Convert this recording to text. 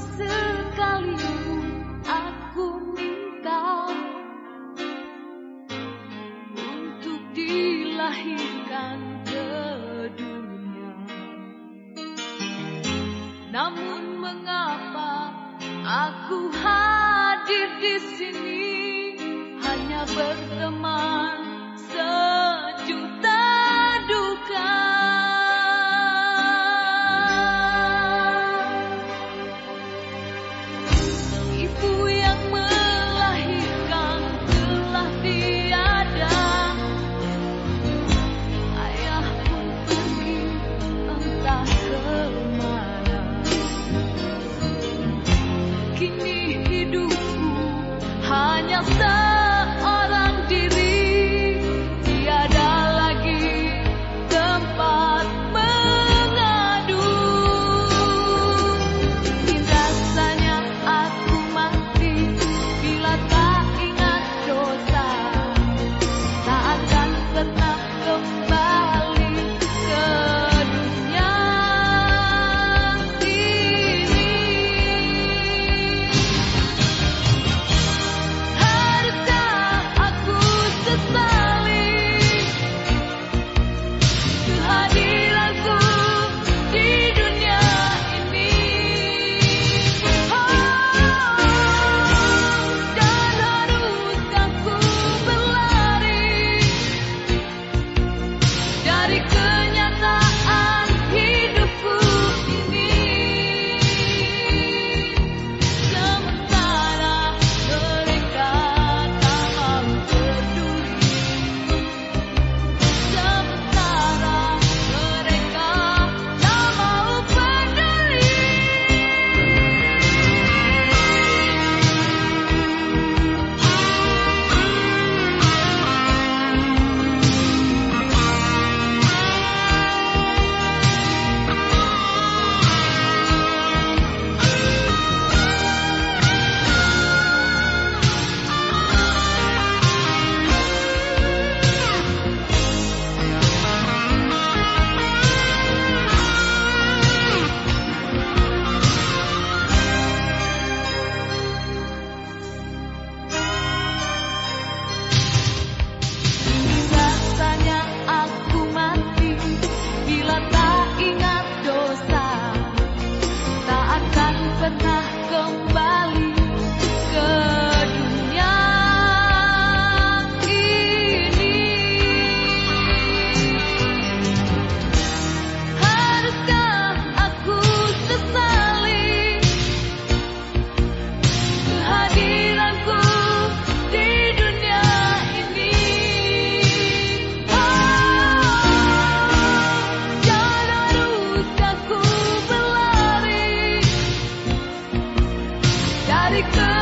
sekali aku minta untuk dilahirkan ke dunia. Namun mengapa aku harus My After